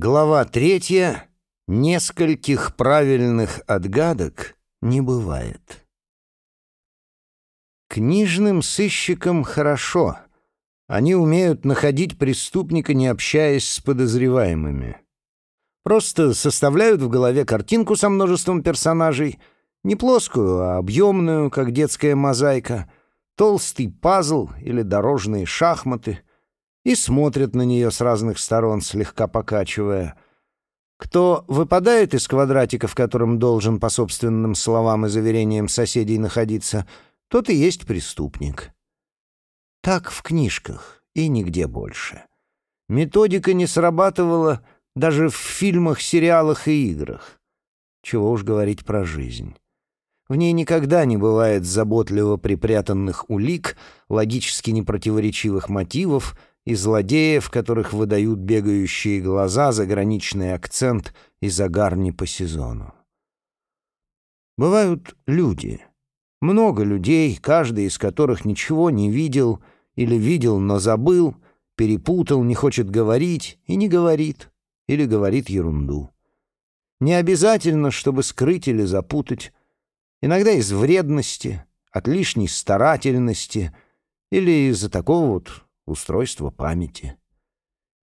Глава третья. Нескольких правильных отгадок не бывает. Книжным сыщикам хорошо. Они умеют находить преступника, не общаясь с подозреваемыми. Просто составляют в голове картинку со множеством персонажей, не плоскую, а объемную, как детская мозаика, толстый пазл или дорожные шахматы — и смотрят на нее с разных сторон, слегка покачивая. Кто выпадает из квадратика, в котором должен, по собственным словам и заверениям соседей, находиться, тот и есть преступник. Так в книжках и нигде больше. Методика не срабатывала даже в фильмах, сериалах и играх. Чего уж говорить про жизнь. В ней никогда не бывает заботливо припрятанных улик, логически непротиворечивых мотивов — и злодеев, которых выдают бегающие глаза, заграничный акцент и загар не по сезону. Бывают люди. Много людей, каждый из которых ничего не видел или видел, но забыл, перепутал, не хочет говорить и не говорит, или говорит ерунду. Не обязательно, чтобы скрыть или запутать. Иногда из вредности, от лишней старательности или из-за такого вот устройство памяти.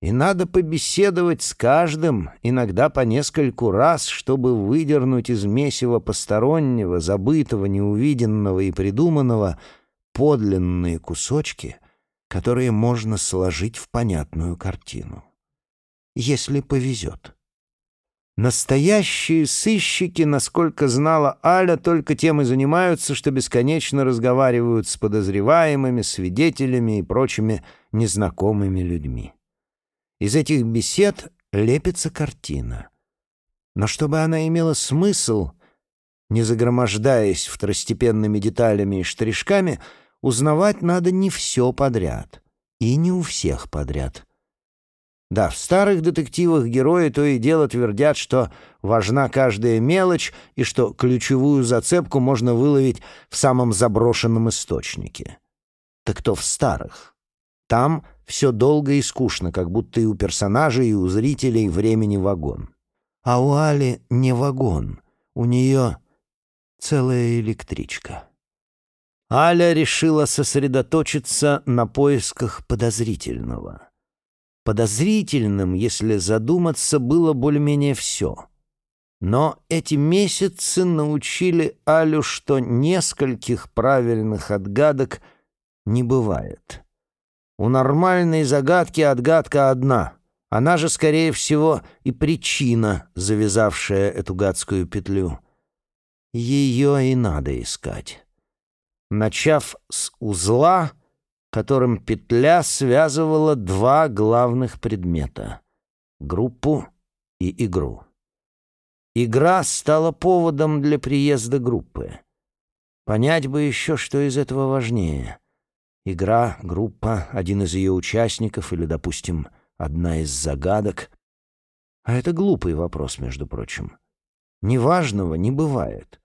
И надо побеседовать с каждым, иногда по нескольку раз, чтобы выдернуть из месива постороннего, забытого, неувиденного и придуманного подлинные кусочки, которые можно сложить в понятную картину. Если повезет. Настоящие сыщики, насколько знала Аля, только тем и занимаются, что бесконечно разговаривают с подозреваемыми, свидетелями и прочими незнакомыми людьми. Из этих бесед лепится картина. Но чтобы она имела смысл, не загромождаясь второстепенными деталями и штришками, узнавать надо не все подряд и не у всех подряд — да, в старых детективах герои то и дело твердят, что важна каждая мелочь и что ключевую зацепку можно выловить в самом заброшенном источнике. Так то в старых. Там все долго и скучно, как будто и у персонажей, и у зрителей времени вагон. А у Али не вагон, у нее целая электричка. Аля решила сосредоточиться на поисках подозрительного — Подозрительным, если задуматься, было более-менее все. Но эти месяцы научили Алю, что нескольких правильных отгадок не бывает. У нормальной загадки отгадка одна. Она же, скорее всего, и причина, завязавшая эту гадскую петлю. Ее и надо искать. Начав с узла — которым петля связывала два главных предмета — группу и игру. Игра стала поводом для приезда группы. Понять бы еще, что из этого важнее. Игра, группа, один из ее участников или, допустим, одна из загадок. А это глупый вопрос, между прочим. Неважного не бывает.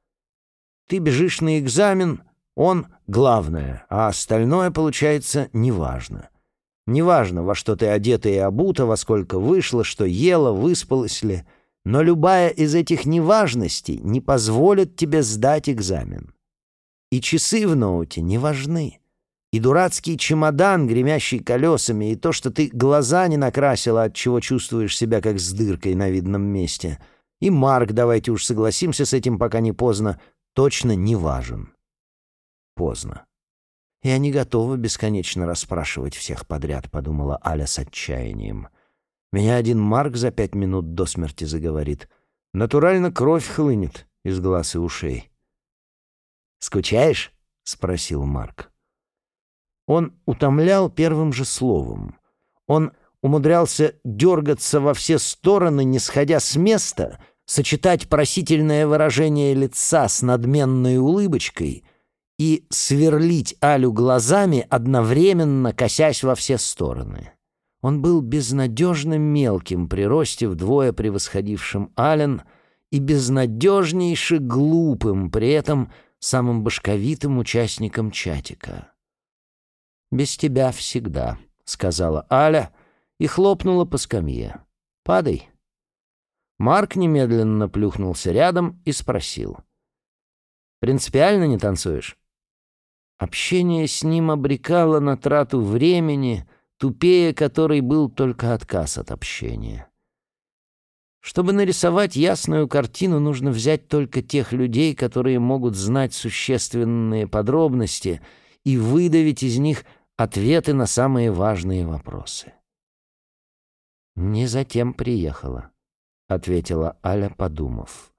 Ты бежишь на экзамен — он — главное, а остальное, получается, неважно. Неважно, во что ты одета и обута, во сколько вышла, что ела, выспалась ли, но любая из этих неважностей не позволит тебе сдать экзамен. И часы в ноуте не важны. И дурацкий чемодан, гремящий колесами, и то, что ты глаза не накрасила, от чего чувствуешь себя как с дыркой на видном месте. И Марк, давайте уж согласимся с этим, пока не поздно, точно не важен поздно. «Я не готова бесконечно расспрашивать всех подряд», — подумала Аля с отчаянием. «Меня один Марк за пять минут до смерти заговорит. Натурально кровь хлынет из глаз и ушей». «Скучаешь?» — спросил Марк. Он утомлял первым же словом. Он умудрялся дергаться во все стороны, не сходя с места, сочетать просительное выражение лица с надменной улыбочкой — и сверлить Алю глазами, одновременно косясь во все стороны. Он был безнадежно мелким при росте вдвое превосходившим Ален и безнадежнейше глупым, при этом самым башковитым участником чатика. «Без тебя всегда», — сказала Аля и хлопнула по скамье. «Падай, Марк немедленно плюхнулся рядом и спросил. «Принципиально не танцуешь?» Общение с ним обрекало на трату времени, тупее которой был только отказ от общения. Чтобы нарисовать ясную картину, нужно взять только тех людей, которые могут знать существенные подробности и выдавить из них ответы на самые важные вопросы. «Не затем приехала», — ответила Аля, подумав.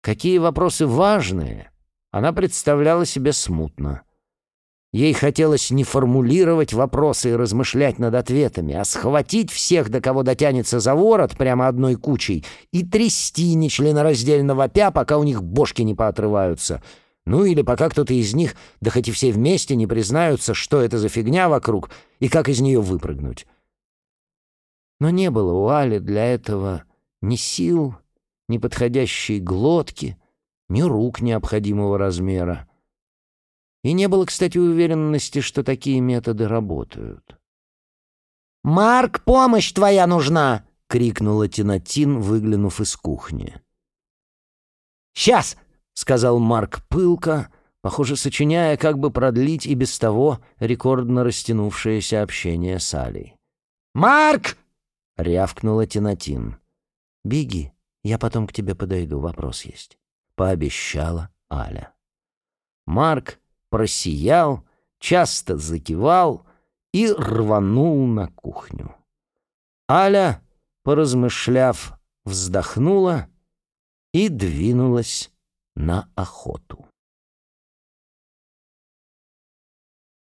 «Какие вопросы важные?» Она представляла себе смутно. Ей хотелось не формулировать вопросы и размышлять над ответами, а схватить всех, до кого дотянется за ворот, прямо одной кучей, и трясти нечленораздельно вопя, пока у них бошки не поотрываются. Ну или пока кто-то из них, да хоть и все вместе, не признаются, что это за фигня вокруг и как из нее выпрыгнуть. Но не было у Али для этого ни сил, ни подходящей глотки, ни рук необходимого размера. И не было, кстати, уверенности, что такие методы работают. «Марк, помощь твоя нужна!» — крикнула Тинатин, выглянув из кухни. «Сейчас!» — сказал Марк пылко, похоже, сочиняя, как бы продлить и без того рекордно растянувшееся общение с Алей. «Марк!» — рявкнула Тинатин. «Беги, я потом к тебе подойду, вопрос есть», — пообещала Аля. Марк просиял, часто закивал и рванул на кухню. Аля, поразмышляв, вздохнула и двинулась на охоту.